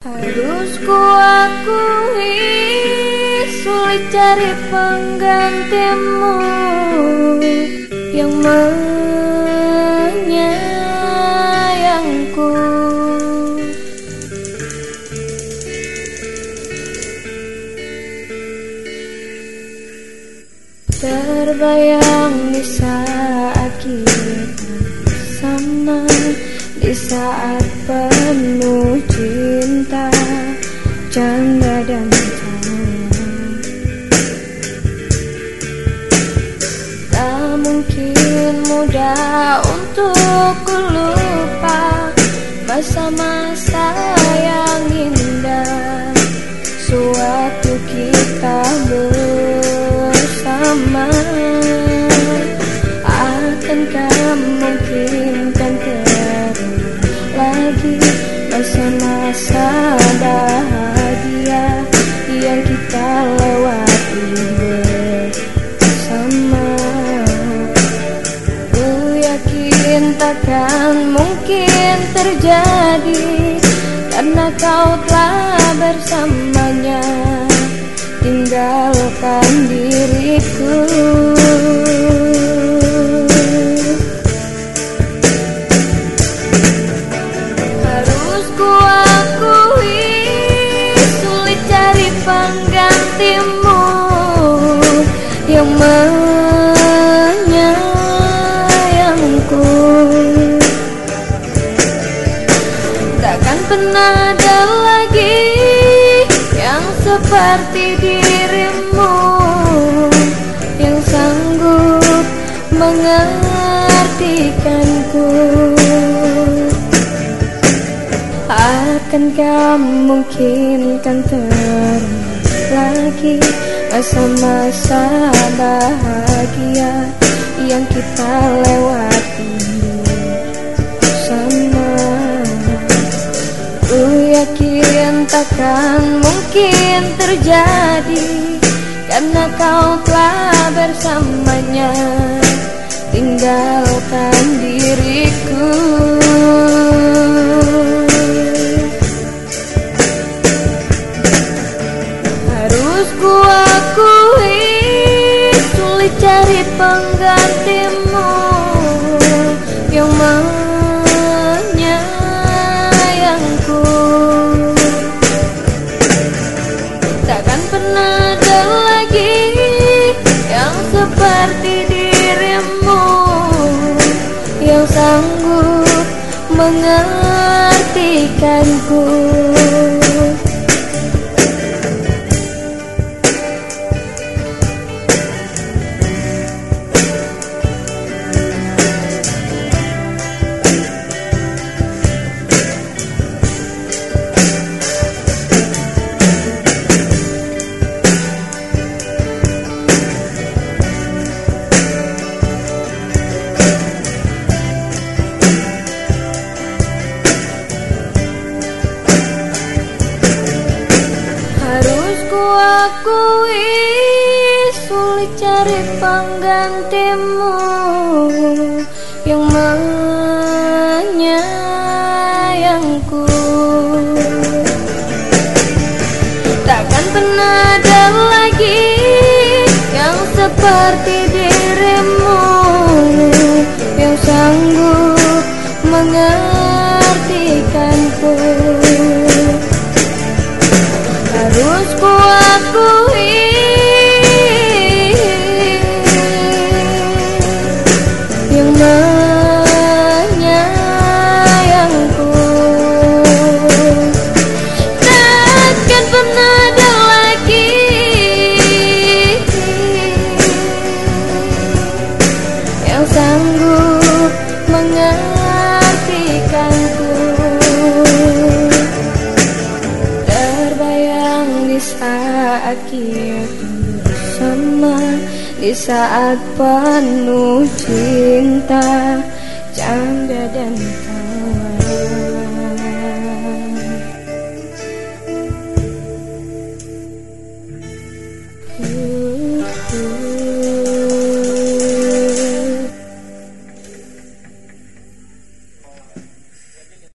Harus ku sulit cari penggantimu yang menyayangku. Terbayang di saat Saat penuh cinta Canda dan mungkin mudah untuk ku lupa Masa-masa yang indah. Suatu kita bersama. Akankah mungkin masa-masa bahagia yang kita lewati bersama. Ku yakin takkan mungkin terjadi karena kau telah bersamanya. Tinggalkan diriku penggantimu yang menyayangku. Takkan pernah ada lagi yang seperti dirimu Yang sanggup mengartikanku. Akankah mungkin kan terulang lagi masa-masa bahagia yang kita lewati. Sama Ku yakin takkan mungkin terjadi karena kau penggantimu yang menyayangku. Takkan pernah ada lagi yang seperti dirimu Yang sanggup mengartikanku sulit cari penggantimu yang menyayangku. Takkan pernah ada lagi yang seperti dirimu yang sanggup mengartikanku harus ku akhir bersama di saat penuh cinta canda dan tawa.